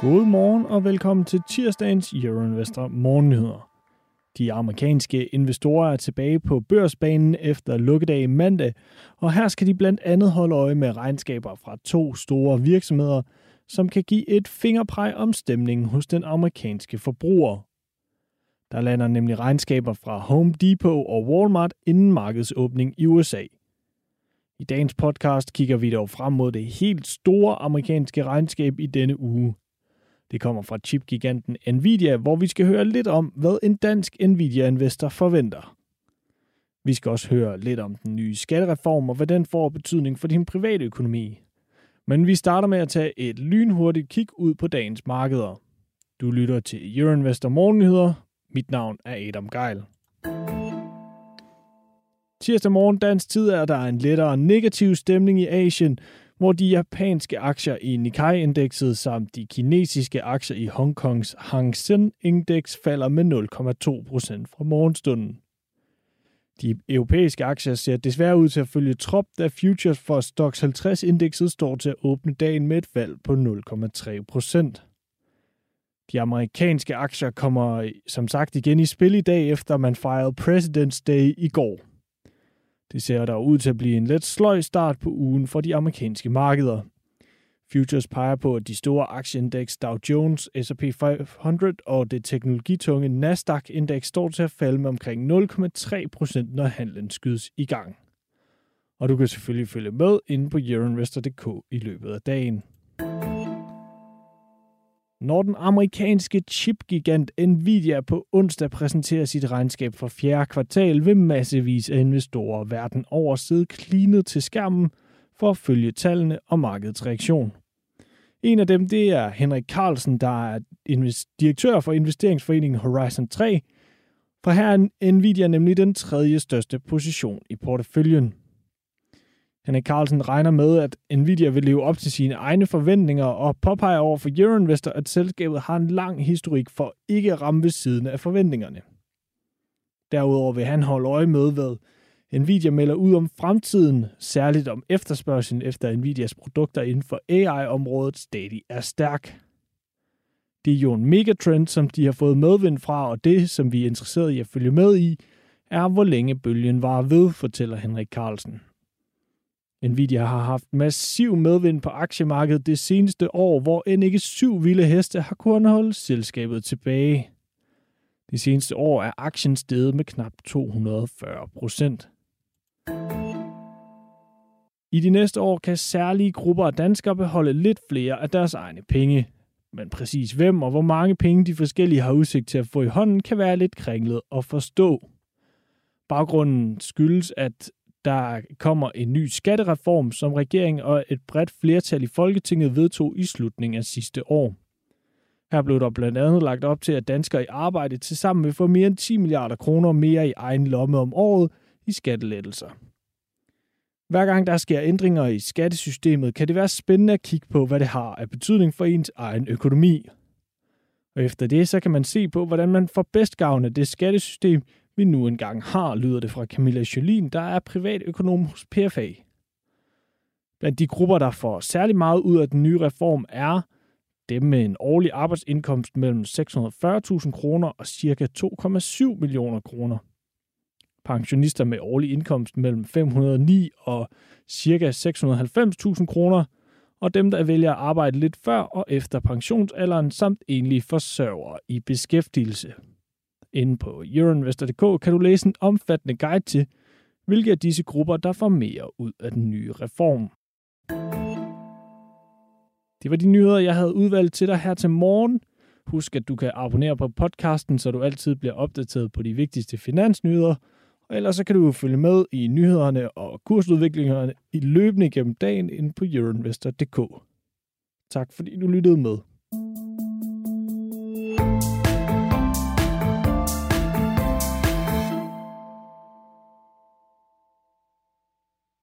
God morgen og velkommen til tirsdagens Euroinvestor Morgennyheder. De amerikanske investorer er tilbage på børsbanen efter lukkedag i mandag, og her skal de blandt andet holde øje med regnskaber fra to store virksomheder, som kan give et fingerpræg om stemningen hos den amerikanske forbruger. Der lander nemlig regnskaber fra Home Depot og Walmart inden markedsåbning i USA. I dagens podcast kigger vi dog frem mod det helt store amerikanske regnskab i denne uge. Det kommer fra chipgiganten Nvidia, hvor vi skal høre lidt om, hvad en dansk Nvidia-investor forventer. Vi skal også høre lidt om den nye skattereform og hvad den får betydning for din private økonomi. Men vi starter med at tage et lynhurtigt kig ud på dagens markeder. Du lytter til Euroinvestor Morgennyheder. Mit navn er Adam Geil. Tirsdag morgen dansk tid er der en lettere negativ stemning i Asien, hvor de japanske aktier i Nikkei-indekset samt de kinesiske aktier i Hongkongs Hang Seng-indeks falder med 0,2 procent fra morgenstunden. De europæiske aktier ser desværre ud til at følge trop, da futures for Stoxx 50-indekset står til at åbne dagen med et fald på 0,3 procent. De amerikanske aktier kommer som sagt igen i spil i dag, efter man fejrede President's Day i går. Det ser dog ud til at blive en let sløj start på ugen for de amerikanske markeder. Futures peger på, at de store aktieindeks Dow Jones, S&P 500 og det teknologitunge Nasdaq-indeks står til at falde med omkring 0,3 procent, når handlen skydes i gang. Og du kan selvfølgelig følge med inde på euroinvestor.dk i løbet af dagen. Når den amerikanske chipgigant Nvidia på onsdag præsenterer sit regnskab for fjerde kvartal, vil massevis af investorer verden over sidde klinet til skærmen for at følge tallene og markedets reaktion. En af dem det er Henrik Carlsen, der er direktør for investeringsforeningen Horizon 3, for her er Nvidia nemlig den tredje største position i porteføljen. Henrik Carlsen regner med, at Nvidia vil leve op til sine egne forventninger og påpeger over for Euroinvestor, at selskabet har en lang historik for ikke at ramme ved siden af forventningerne. Derudover vil han holde øje med, hvad Nvidia melder ud om fremtiden, særligt om efterspørgselen efter Nvidias produkter inden for AI-området stadig er stærk. Det er jo en megatrend, som de har fået medvind fra, og det, som vi er interesseret i at følge med i, er, hvor længe bølgen var ved, fortæller Henrik Carlsen. Nvidia har haft massiv medvind på aktiemarkedet det seneste år, hvor end ikke syv vilde heste har kunnet holde selskabet tilbage. Det seneste år er aktien steget med knap 240 procent. I de næste år kan særlige grupper af danskere beholde lidt flere af deres egne penge. Men præcis hvem og hvor mange penge de forskellige har udsigt til at få i hånden, kan være lidt kringlet at forstå. Baggrunden skyldes, at der kommer en ny skattereform, som regeringen og et bredt flertal i Folketinget vedtog i slutningen af sidste år. Her blev der blandt andet lagt op til, at danskere i arbejde tilsammen vil få mere end 10 milliarder kroner mere i egen lomme om året i skattelettelser. Hver gang der sker ændringer i skattesystemet, kan det være spændende at kigge på, hvad det har af betydning for ens egen økonomi. Og efter det, så kan man se på, hvordan man får bedst gavn af det skattesystem, vi nu engang har, lyder det fra Camilla Jolin, der er privatøkonom hos PFA. Blandt de grupper, der får særlig meget ud af den nye reform, er dem med en årlig arbejdsindkomst mellem 640.000 kroner og ca. 2,7 millioner kroner. Pensionister med årlig indkomst mellem 509 og ca. 690.000 kroner, og dem, der vælger at arbejde lidt før og efter pensionsalderen, samt enlige forsørgere i beskæftigelse. Inde på euroinvestor.dk kan du læse en omfattende guide til, hvilke af disse grupper, der får mere ud af den nye reform. Det var de nyheder, jeg havde udvalgt til dig her til morgen. Husk, at du kan abonnere på podcasten, så du altid bliver opdateret på de vigtigste finansnyheder. Og ellers så kan du følge med i nyhederne og kursudviklingerne i løbende gennem dagen inde på euroinvestor.dk. Tak fordi du lyttede med.